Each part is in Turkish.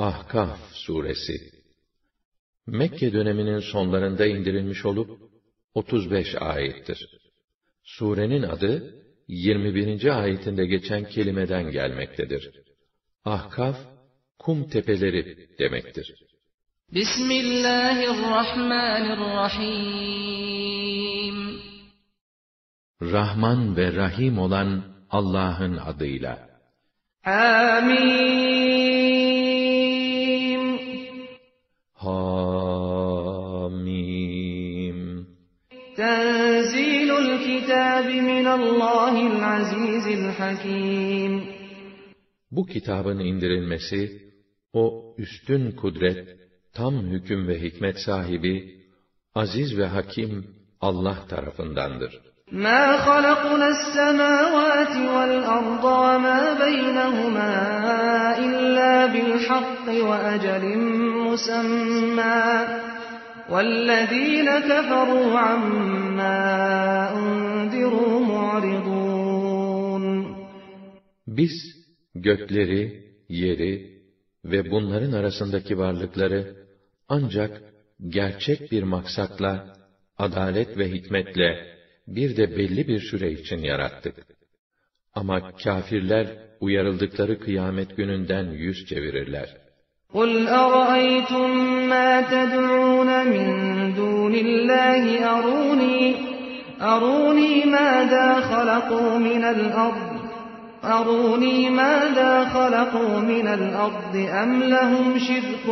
Ahkaf suresi Mekke döneminin sonlarında indirilmiş olup 35 ayettir. Surenin adı 21. ayetinde geçen kelimeden gelmektedir. Ahkaf kum tepeleri demektir. Bismillahirrahmanirrahim Rahman ve Rahim olan Allah'ın adıyla. Amin Hamim Tenzilul kitabi minallahil azizil hakim Bu kitabın indirilmesi, o üstün kudret, tam hüküm ve hikmet sahibi, aziz ve hakim Allah tarafındandır. ما خلقنا السماوات والأرض وما بينهما إلا بالحق وأجل مسمى والذين كفروا عما أنذروا معرضون Biz gökleri, yeri ve bunların arasındaki varlıkları ancak gerçek bir maksatla, adalet ve hikmetle bir de belli bir süre için yarattık. Ama kâfirler uyarıldıkları kıyamet gününden yüz çevirirler. قُلْ أَرَأَيْتُم مَّا تَدْعُونَ مِن دُونِ اللَّهِ أَرُونِي أَرُونِي مَاذَا خَلَقُوا مِنَ الْأَرْضِ أَرُونِي مَاذَا خَلَقُوا مِنَ الْأَرْضِ أَمْ لَهُمْ شِرْكٌ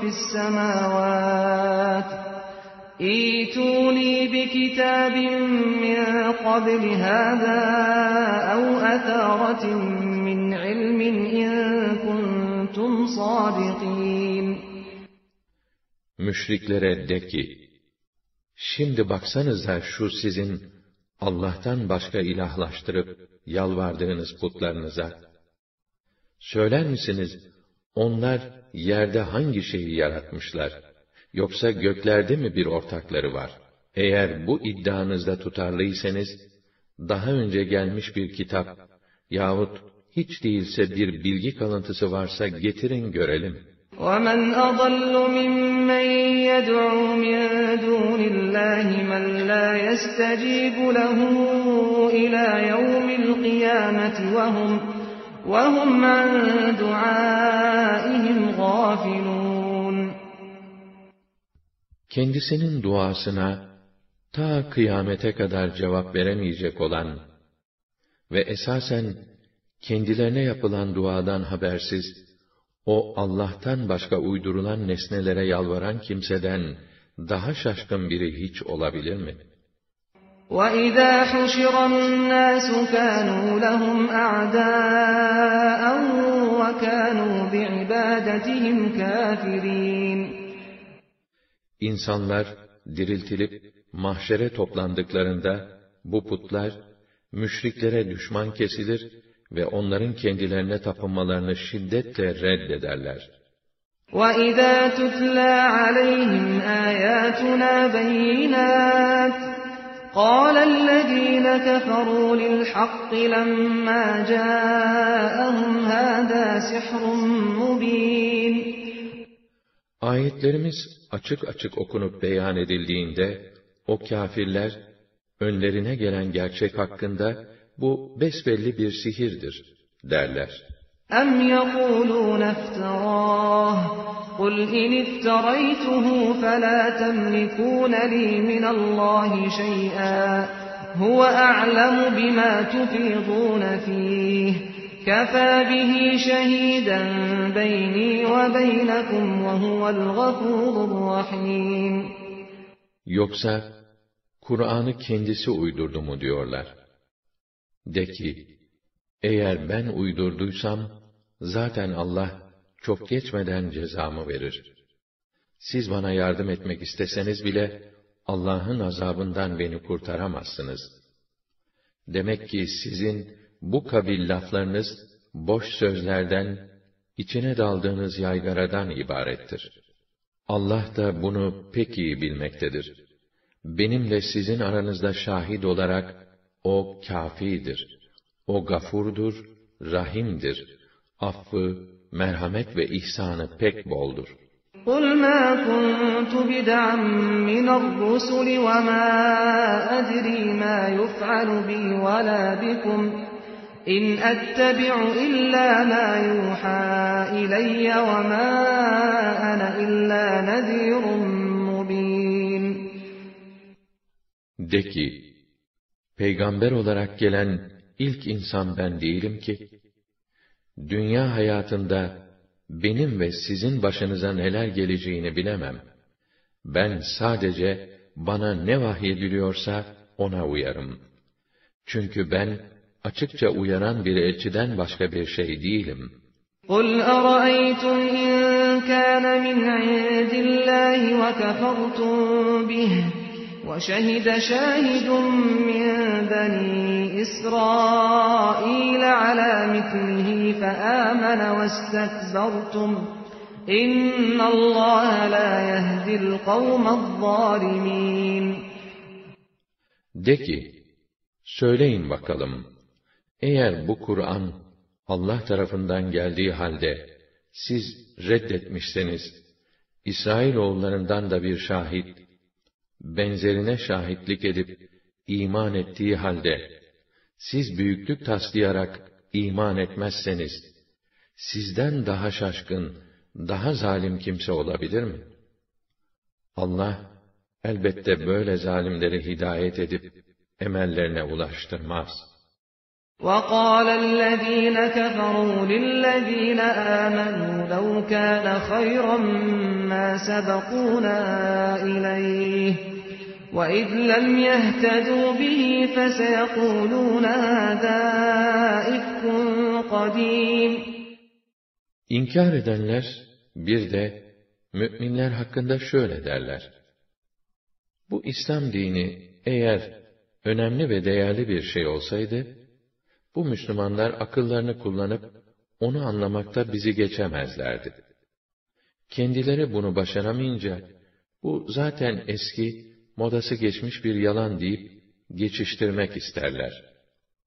فِي السَّمَاوَاتِ إِيتُونِي بِكِتَابٍ مِّن قَبْلِ هَٰذَا أَوْ أَثَارَةٍ Müşriklere de ki, şimdi baksanıza şu sizin Allah'tan başka ilahlaştırıp yalvardığınız putlarınıza. Söyler misiniz, onlar yerde hangi şeyi yaratmışlar? Yoksa göklerde mi bir ortakları var? Eğer bu iddianızda tutarlıysanız, daha önce gelmiş bir kitap yahut hiç değilse bir bilgi kalıntısı varsa getirin görelim. وَمَنْ أَضَلُّ مِمَّنْ يَدْعُو مِنْ دُونِ اللّٰهِ مَنْ لَا يَسْتَجِيبُ لَهُ إِلَى يَوْمِ الْقِيَامَةِ وَهُمْ, وَهُمْ عَنْ دُعَائِهِمْ غَافِلُونَ Kendisinin duasına ta kıyamete kadar cevap veremeyecek olan ve esasen kendilerine yapılan duadan habersiz, o Allah'tan başka uydurulan nesnelere yalvaran kimseden daha şaşkın biri hiç olabilir mi? وَإِذَا حُشِرَ النَّاسُ كَانُوا لَهُمْ أَعْدَاءً وَكَانُوا بِعِبَادَتِهِمْ كَافِرِينَ İnsanlar diriltilip mahşere toplandıklarında bu putlar müşriklere düşman kesilir ve onların kendilerine tapınmalarını şiddetle reddederler. وَإِذَا تُتْلَى عَلَيْهِمْ آيَاتُنَا بَيِّنَاتٍ قَالَ الَّذِينَ كَفَرُوا لِلْحَقِّ لَمَّا جَاءَهُمْ هَذَا سِحْرٌ مُبِينٌ Ayetlerimiz açık açık okunup beyan edildiğinde, o kâfirler, önlerine gelen gerçek hakkında, bu besbelli bir sihirdir, derler. أَمْ يَقُولُونَ افْتَرَاهُ قُلْ إِنِ افْتَرَيْتُهُ فَلَا تَمْلِكُونَ لِي مِنَ اللَّهِ شَيْئًا هُوَ أَعْلَمُ بِمَا تُفِيضُونَ فِيهِ كَفَى بِهِ شَهِيدًا بَيْنِي وَبَيْنَكُمْ وَهُوَ الْغَفُورُ الرَّحِيمُ Yoksa, Kur'an'ı kendisi uydurdu mu diyorlar. De ki, eğer ben uydurduysam, zaten Allah çok geçmeden cezamı verir. Siz bana yardım etmek isteseniz bile, Allah'ın azabından beni kurtaramazsınız. Demek ki sizin bu kabil laflarınız, boş sözlerden, içine daldığınız yaygaradan ibarettir. Allah da bunu pek iyi bilmektedir. Benimle sizin aranızda şahit olarak, o kâfidir. O gafurdur, rahimdir. Affı, merhamet ve ihsanı pek boldur. قُلْ مَا كُنْتُ بِدَعًا مِنَ الرُّسُلِ وَمَا أَدْرِي مَا يُفْعَلُ بِي وَلَا بِكُمْ إِنْ أَتَّبِعُ إِلَّا مَا يُوحَى إِلَيَّ وَمَا أَنَا إِلَّا نَذِيرٌ مُّبِينٌ De ki, peygamber olarak gelen ilk insan ben değilim ki, dünya hayatında benim ve sizin başınıza neler geleceğini bilemem. Ben sadece bana ne vahyediliyorsa ona uyarım. Çünkü ben açıkça uyaran bir elçiden başka bir şey değilim. قُلْ أَرَأَيْتُمْ إِنْ كَانَ مِنْ عِنْدِ اللَّهِ وَكَفَرْتُمْ بِهِ وَشَهِدَ شَاهِدٌ مِّن بَنِي إِسْرَائِيلَ عَلَى مِثْلِهِ فَآمَنَ وَاسْتَكْبَرْتُمْ إِنَّ اللَّهَ لَا يَهْدِي الْقَوْمَ الظَّالِمِينَ De ki, söyleyin bakalım, eğer bu Kur'an Allah tarafından geldiği halde siz reddetmişseniz, İsrailoğullarından da bir şahit, benzerine şahitlik edip iman ettiği halde siz büyüklük taslayarak iman etmezseniz sizden daha şaşkın, daha zalim kimse olabilir mi? Allah elbette böyle zalimleri hidayet edip emellerine ulaştırmaz. وَقَالَ الَّذ۪ينَ كَفَرُوا لِلَّذ۪ينَ آمَنُوا لَوْ كَانَ خَيْرًا مَا سَبَقُونَا إِلَيْهِ وَإِذْ لَمْ يَهْتَدُوا بِهِ فَسَيَقُولُونَ هَذَا إِفْكٌ قَدِيمٌ İnkar edenler bir de müminler hakkında şöyle derler. Bu İslam dini eğer önemli ve değerli bir şey olsaydı, bu Müslümanlar akıllarını kullanıp onu anlamakta bizi geçemezlerdi. Kendileri bunu başaramayınca, bu zaten eski, modası geçmiş bir yalan deyip geçiştirmek isterler.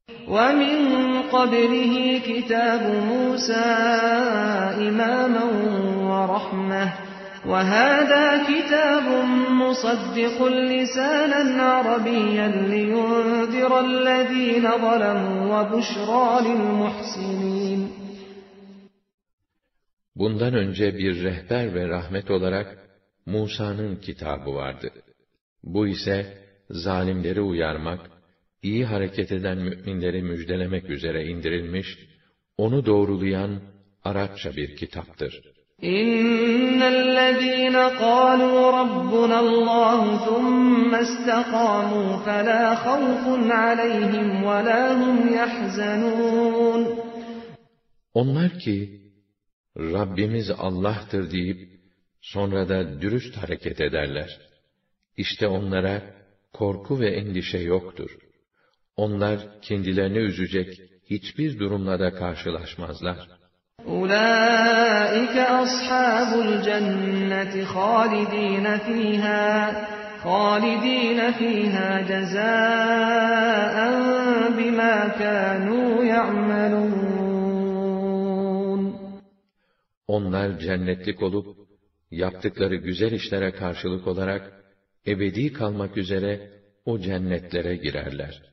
وَمِنْ قَبْلِهِ كِتَابُ مُوسَى إِمَامًا وَرَحْمَةً وَهَذَا كِتَابٌ مُصَدِّقٌ لِسَانًا عَرَبِيًّا لِيُنْذِرَ الَّذ۪ينَ ظَلَمُوا وَبُشْرَى لِلْمُحْسِنِينَ Bundan önce bir rehber ve rahmet olarak Musa'nın kitabı vardı. Bu ise zalimleri uyarmak, iyi hareket eden müminleri müjdelemek üzere indirilmiş, onu doğrulayan Arapça bir kitaptır. اِنَّ الَّذ۪ينَ قَالُوا رَبُّنَا اللّٰهُ ثُمَّ اسْتَقَامُوا فَلَا خَوْفٌ عَلَيْهِمْ وَلَا هُمْ يَحْزَنُونَ Onlar ki, Rabbimiz Allah'tır deyip, sonra da dürüst hareket ederler. İşte onlara korku ve endişe yoktur. Onlar kendilerini üzecek hiçbir durumla da karşılaşmazlar. أُولَٰئِكَ أَصْحَابُ الْجَنَّةِ خَالِد۪ينَ ف۪يهَا خَالِد۪ينَ ف۪يهَا جَزَاءً بِمَا كَانُوا يَعْمَلُونَ Onlar cennetlik olup, yaptıkları güzel işlere karşılık olarak, ebedi kalmak üzere o cennetlere girerler.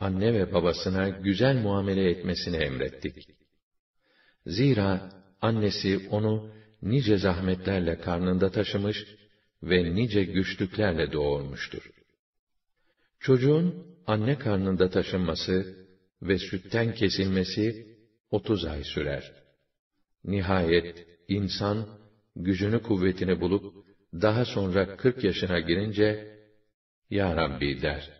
anne ve babasına güzel muamele etmesini emrettik. Zira annesi onu nice zahmetlerle karnında taşımış ve nice güçlüklerle doğurmuştur. Çocuğun anne karnında taşınması ve sütten kesilmesi 30 ay sürer. Nihayet insan gücünü kuvvetini bulup daha sonra 40 yaşına girince Ya Rabbi der.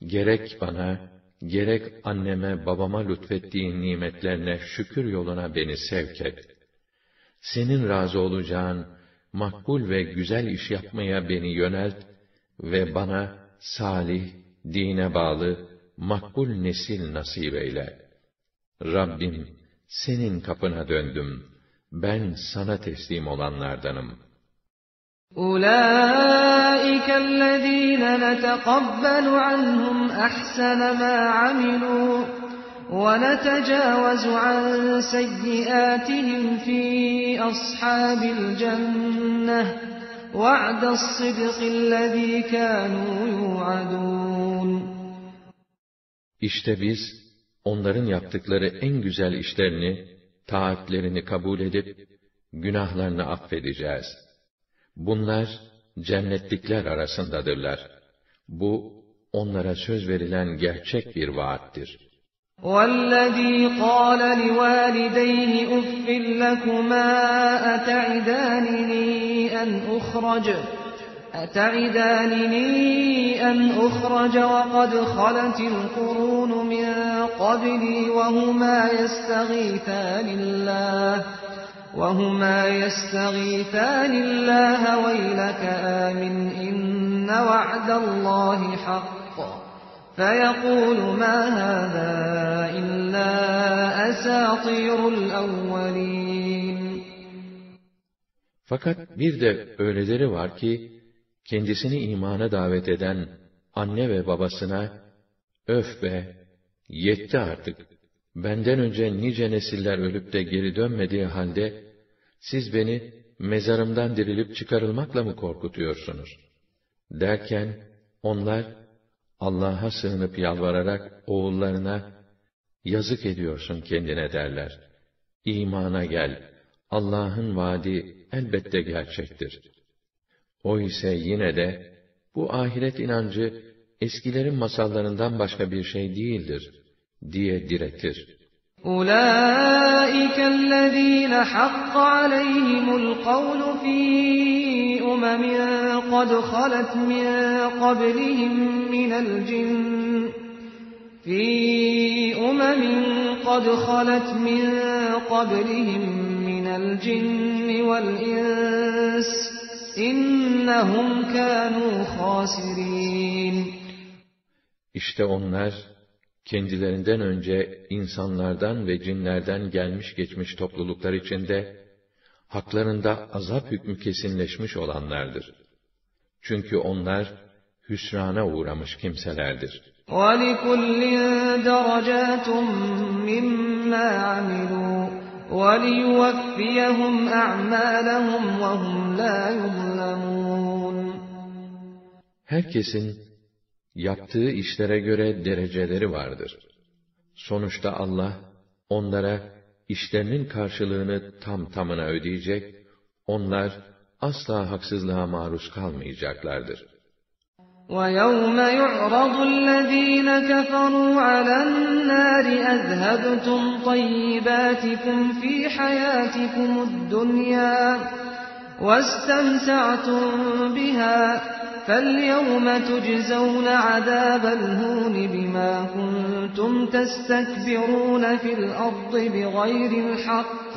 Gerek bana gerek anneme babama lütfettiğin nimetlerine şükür yoluna beni sevk et. Senin razı olacağın makbul ve güzel iş yapmaya beni yönelt ve bana salih, dine bağlı, makbul nesil nasip eyle. Rabbim, senin kapına döndüm. Ben sana teslim olanlardanım.'' أولئك الذين نتقبل عنهم أحسن ما عملوا ونتجاوز عن سيئاتهم في أصحاب الجنة وعد الصدق الذي كانوا يوعدون İşte biz onların yaptıkları en güzel işlerini, taatlerini kabul edip günahlarını affedeceğiz.'' Bunlar cennetlikler arasındadırlar. Bu onlara söz verilen gerçek bir vaattir. وَالَّذ۪ي قَالَ لِوَالِدَيْهِ اُفٍّ لَكُمَا أَتَعِدَانِنِي أَنْ أُخْرَجَ أَتَعِدَانِنِي أَنْ أُخْرَجَ وَقَدْ خَلَتِ الْقُرُونُ مِنْ قَبْلِي وَهُمَا يَسْتَغِيثَانِ اللّٰهِ وهما يستغيثان الله ويلك آمن إن وعد الله حق فيقول ما هذا إلا أساطير الأولين Fakat bir de öyleleri var ki, kendisini imana davet eden anne ve babasına, öf be, yetti artık, benden önce nice nesiller ölüp de geri dönmediği halde, siz beni mezarımdan dirilip çıkarılmakla mı korkutuyorsunuz? Derken, onlar, Allah'a sığınıp yalvararak oğullarına, yazık ediyorsun kendine derler. İmana gel, Allah'ın vaadi elbette gerçektir. O ise yine de, bu ahiret inancı, eskilerin masallarından başka bir şey değildir, diye diretir. أولئك الذين حق عليهم القول في أمم قد خلت من قبلهم من الجن في أمم قد خلت من قبلهم من الجن والإنس إنهم كانوا خاسرين. İşte onlar kendilerinden önce insanlardan ve cinlerden gelmiş geçmiş topluluklar içinde, haklarında azap hükmü kesinleşmiş olanlardır. Çünkü onlar, hüsrana uğramış kimselerdir. وَلِكُلٍّ دَرَجَاتٌ مِّمَّا عَمِلُوا وَلِيُوَفِّيَهُمْ أَعْمَالَهُمْ وَهُمْ لَا يُظْلَمُونَ Herkesin yaptığı işlere göre dereceleri vardır. Sonuçta Allah, onlara işlerinin karşılığını tam tamına ödeyecek, onlar asla haksızlığa maruz kalmayacaklardır. وَيَوْمَ يُعْرَضُ الَّذ۪ينَ كَفَرُوا عَلَى النَّارِ أَذْهَبْتُمْ طَيِّبَاتِكُمْ فِي حَيَاتِكُمُ الدُّنْيَا وَاسْتَمْتَعْتُمْ بِهَا فَالْيَوْمَ تُجْزَوْنَ عَذَابَ الْهُونِ بِمَا كُنْتُمْ تَسْتَكْبِرُونَ فِي الْأَرْضِ بِغَيْرِ الْحَقِّ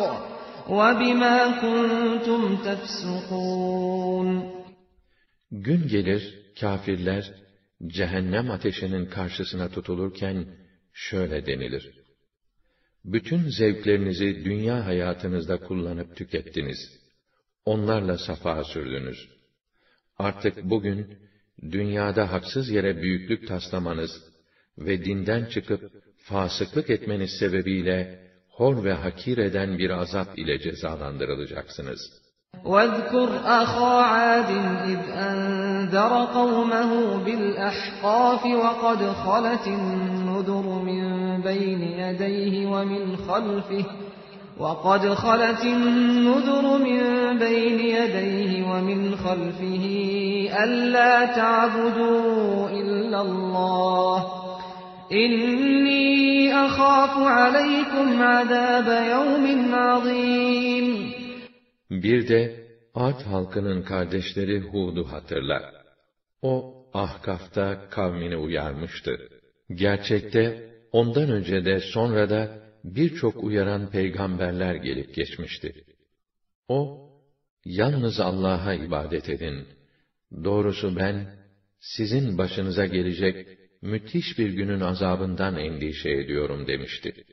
وَبِمَا كُنْتُمْ تَفْسُقُونَ Gün gelir, kafirler, cehennem ateşinin karşısına tutulurken, şöyle denilir. Bütün zevklerinizi dünya hayatınızda kullanıp tükettiniz. Onlarla safa sürdünüz. Artık bugün, dünyada haksız yere büyüklük taslamanız ve dinden çıkıp fasıklık etmeniz sebebiyle hor ve hakir eden bir azap ile cezalandırılacaksınız. وَاذْكُرْ أَخَا عَادٍ إِذْ أَنذَرَ قَوْمَهُ بِالْأَحْقَافِ وَقَدْ خَلَتِ النُّذُرُ مِنْ بَيْنِ يَدَيْهِ وَمِنْ خَلْفِهِ وَقَدْ خَلَتِ النُّذُرُ مِنْ بَيْنِ يَدَيْهِ وَمِنْ خَلْفِهِ أَلَّا تَعْبُدُوا إِلَّا اللَّهَ إِنِّي أَخَافُ عَلَيْكُمْ عَذَابَ يَوْمٍ عَظِيمٍ Bir de Ad halkının kardeşleri Hud'u hatırla. O, Ahkaf'ta kavmini uyarmıştı. Gerçekte, ondan önce de sonra da birçok uyaran peygamberler gelip geçmişti. O, yalnız Allah'a ibadet edin. Doğrusu ben, sizin başınıza gelecek müthiş bir günün azabından endişe ediyorum demişti.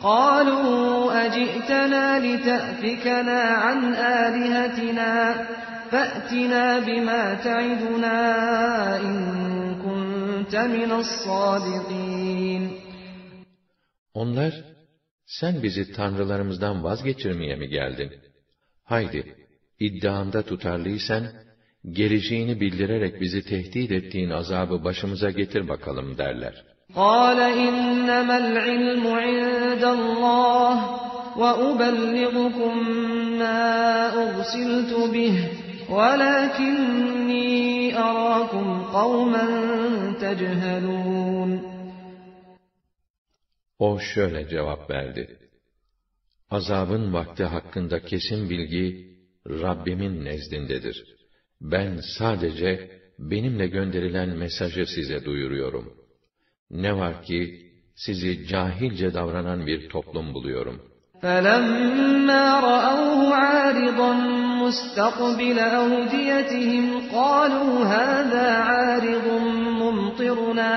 قالوا أجئتنا لتأفكنا عن آلهتنا فأتنا بما تعدنا إن كنت من الصادقين Onlar, sen bizi tanrılarımızdan vazgeçirmeye mi geldin? Haydi, iddianda tutarlıysan, geleceğini bildirerek bizi tehdit ettiğin azabı başımıza getir bakalım derler. قال إنما العلم عند الله وأبلغكم ما أرسلت به ولكني أراكم قوما تجهلون O şöyle cevap verdi. Azabın vakti hakkında kesin bilgi Rabbimin nezdindedir. Ben sadece benimle gönderilen mesajı size duyuruyorum. Ne var ki sizi cahilce davranan bir toplum buluyorum. فَلَمَّا رَأَوْهُ عَارِضًا مُسْتَقْبِلَ أَوْدِيَتِهِمْ قَالُوا هَذَا عَارِضٌ مُمْطِرُنَا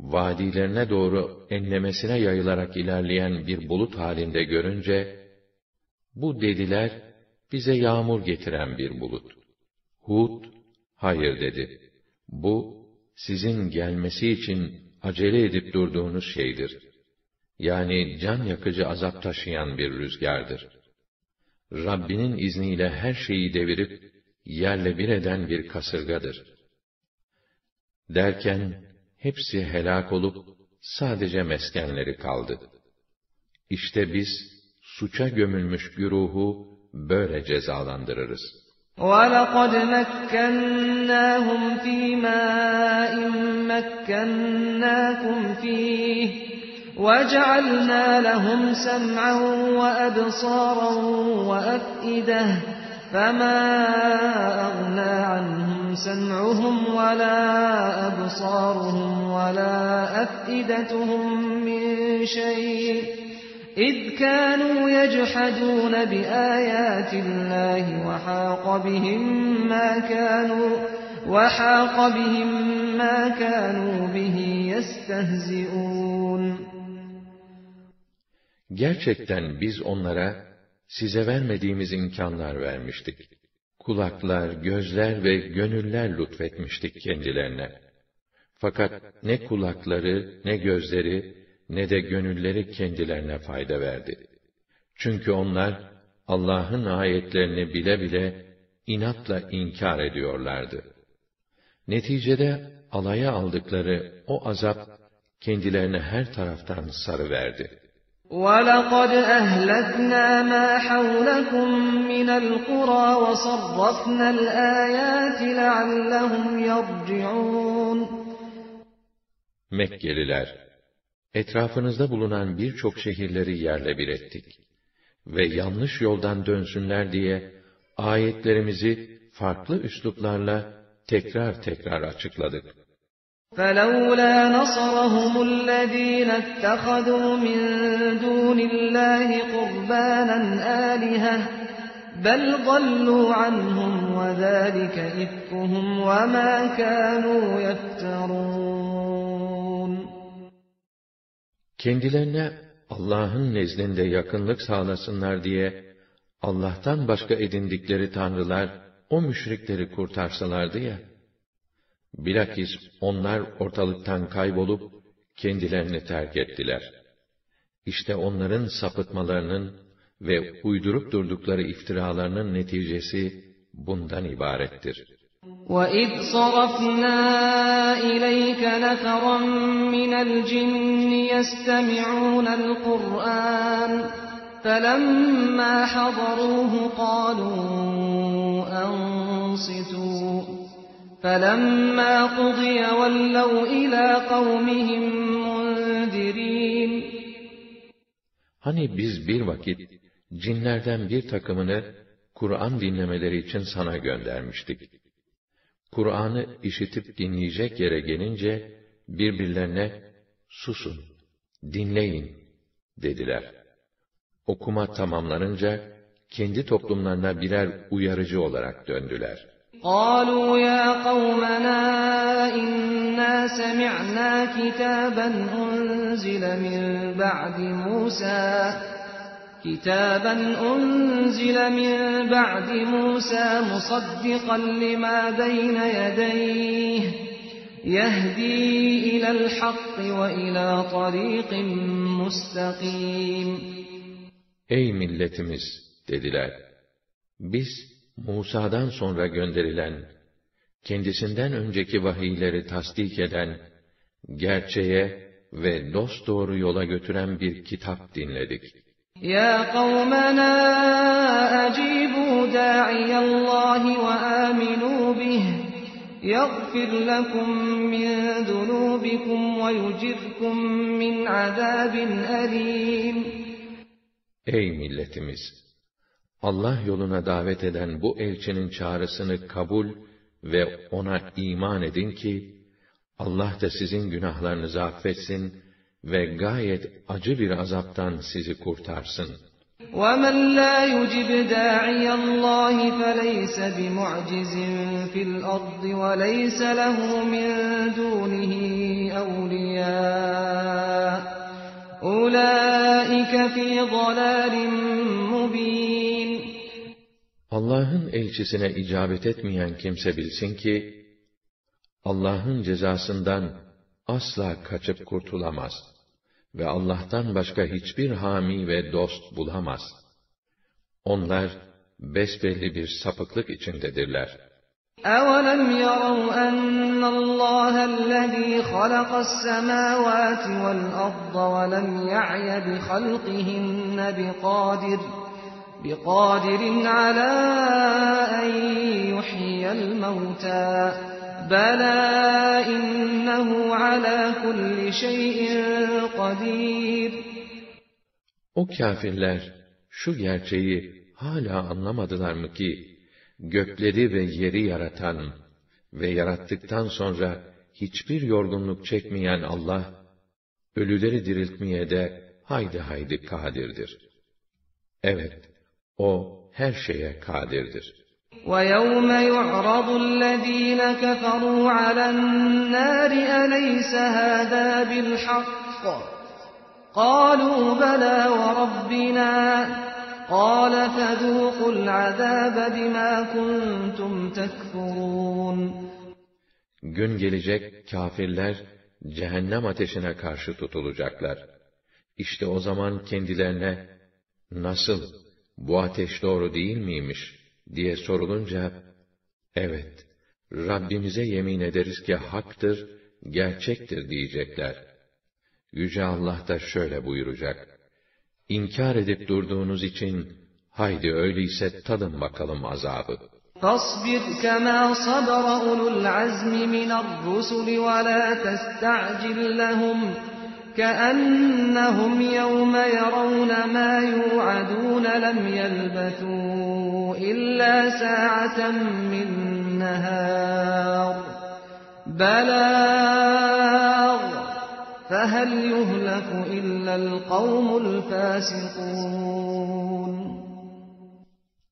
vadilerine doğru enlemesine yayılarak ilerleyen bir bulut halinde görünce bu dediler bize yağmur getiren bir bulut. Hud hayır dedi. Bu sizin gelmesi için acele edip durduğunuz şeydir. Yani can yakıcı azap taşıyan bir rüzgardır. Rabbinin izniyle her şeyi devirip yerle bir eden bir kasırgadır. Derken hepsi helak olup sadece meskenleri kaldı. İşte biz suça gömülmüş güruhu böyle cezalandırırız.'' وَلَقَدْ مَكَّنَّاهُمْ فِي مَاءٍ مَكَّنَّاكُمْ فِيهِ وَجَعَلْنَا لَهُمْ سَمْعًا وَأَبْصَارًا وَأَفْئِدَةً فَمَا أَغْنَىٰ عَنْهُمْ سَمْعُهُمْ وَلَا أَبْصَارُهُمْ وَلَا أَفْئِدَتُهُم مِّن شَيْءٍ إِذْ كَانُوا يَجْحَدُونَ بِآيَاتِ اللَّهِ وَحَاقَ بِهِم مَّا كَانُوا وَحَاقَ بِهِم مَّا كَانُوا بِهِ يَسْتَهْزِئُونَ Gerçekten biz onlara size vermediğimiz imkanlar vermiştik. Kulaklar, gözler ve gönüller lütfetmiştik kendilerine. Fakat ne kulakları, ne gözleri, ne de gönülleri kendilerine fayda verdi. Çünkü onlar Allah'ın ayetlerini bile bile inatla inkar ediyorlardı. Neticede alaya aldıkları o azap kendilerine her taraftan sarı verdi. وَلَقَدْ أَهْلَكْنَا مَا حَوْلَكُمْ مِنَ الْقُرَى وَصَرَّفْنَا الْآيَاتِ لَعَلَّهُمْ يَرْجِعُونَ Mekkeliler, etrafınızda bulunan birçok şehirleri yerle bir ettik. Ve yanlış yoldan dönsünler diye, ayetlerimizi farklı üsluplarla tekrar tekrar açıkladık. فَلَوْلَا نَصَرَهُمُ الَّذ۪ينَ اتَّخَذُوا مِنْ دُونِ اللّٰهِ قُرْبَانًا آلِهَةً بَلْ ضَلُّوا عَنْهُمْ وَذَٰلِكَ إِفْكُهُمْ وَمَا كَانُوا يَفْتَرُونَ Kendilerine Allah'ın nezdinde yakınlık sağlasınlar diye Allah'tan başka edindikleri tanrılar o müşrikleri kurtarsalardı ya, bilakis onlar ortalıktan kaybolup kendilerini terk ettiler. İşte onların sapıtmalarının ve uydurup durdukları iftiralarının neticesi bundan ibarettir. وَإِذْ صَرَفْنَا إِلَيْكَ نَفَرًا مِنَ الْجِنِّ يَسْتَمِعُونَ الْقُرْآنَ فَلَمَّا حَضَرُوهُ قَالُوا أَنصِتُوا فَلَمَّا قُضِيَ وَلَّوْا إِلَى قَوْمِهِمْ مُنذِرِينَ Hani biz bir vakit cinlerden bir takımını Kur'an dinlemeleri için sana göndermiştik. Kur'an'ı işitip dinleyecek yere gelince birbirlerine susun, dinleyin dediler. Okuma tamamlanınca kendi toplumlarına birer uyarıcı olarak döndüler. قالوا يا قومنا إنا سمعنا كتابا أنزل من بعد موسى كتابا أنزل من بعد موسى مصدقا لما بين يديه يهدي إلى الحق وإلى طريق مستقيم Ey milletimiz dediler. Biz Musa'dan sonra gönderilen, kendisinden önceki vahiyleri tasdik eden, gerçeğe ve dost doğru yola götüren bir kitap dinledik. Ya kavmena acibu da'iyallahi ve aminu bih. يغفر لكم من ذنوبكم ويجركم من عذاب أليم Ey milletimiz! Allah yoluna davet eden bu elçinin çağrısını kabul ve ona iman edin ki, Allah da sizin günahlarınızı affetsin ve gayet acı bir azaptan sizi kurtarsın. وَمَنْ لَا يُجِبْ دَاعِيَ اللّٰهِ فَلَيْسَ بِمُعْجِزٍ فِي الْأَرْضِ وَلَيْسَ لَهُ مِنْ دُونِهِ أَوْلِيَاءُ أُولَٰئِكَ فِي ضَلَالٍ مُّبِينٍ Allah'ın elçisine icabet etmeyen kimse bilsin ki, Allah'ın cezasından asla kaçıp kurtulamaz ve Allah'tan başka hiçbir hami ve dost bulamaz. Onlar besbelli bir sapıklık içindedirler. أَوَلَمْ يَرَوْا أَنَّ اللَّهَ الَّذِي خَلَقَ السَّمَاوَاتِ وَالْأَرْضَ وَلَمْ يَعْيَ بِخَلْقِهِنَّ بِقَادِرٍ بِقَادِرٍ عَلَى أَن يُحْيِيَ الْمَوْتَى بَلَى إِنَّهُ عَلَى كُلِّ شَيْءٍ قَدِيرٌ O kâfirler şu gerçeği hala anlamadılar mı ki gökleri ve yeri yaratan ve yarattıktan sonra hiçbir yorgunluk çekmeyen Allah ölüleri diriltmeye de haydi haydi kadirdir. Evet, o her şeye kadirdir. وَيَوْمَ يُعْرَضُ الَّذ۪ينَ كَفَرُوا عَلَى النَّارِ أَلَيْسَ هَذَا بِالْحَقِّ قَالُوا بَلَى وَرَبِّنَا قَالَ فَذُوقُوا الْعَذَابَ بِمَا كُنْتُمْ تَكْفُرُونَ Gün gelecek kâfirler cehennem ateşine karşı tutulacaklar. İşte o zaman kendilerine nasıl bu ateş doğru değil miymiş diye sorulunca evet Rabbimize yemin ederiz ki haktır, gerçektir diyecekler. Yüce Allah da şöyle buyuracak. İnkar edip durduğunuz için haydi öyleyse tadın bakalım azabı. فاصبر كما صبر أولو العزم من الرسل ولا تستعجل لهم كأنهم يوم يرون ما يوعدون لم يلبثوا إلا ساعة من نهار بلاغ فهل يهلك إلا القوم الفاسقون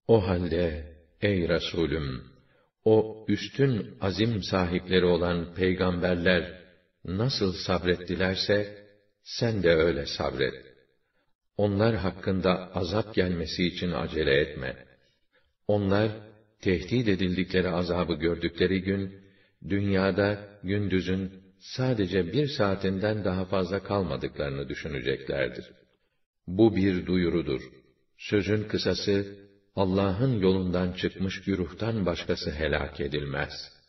O halde ey Resulüm, o üstün azim sahipleri olan peygamberler nasıl sabrettilerse, sen de öyle sabret. onlar hakkında azap gelmesi için acele etme. Onlar, tehdit edildikleri azabı gördükleri gün, dünyada gündüzün sadece bir saatinden daha fazla kalmadıklarını düşüneceklerdir. Bu bir duyurudur. Sözün kısası, Allah'ın yolundan çıkmış güruhtan başkası helak edilmez.''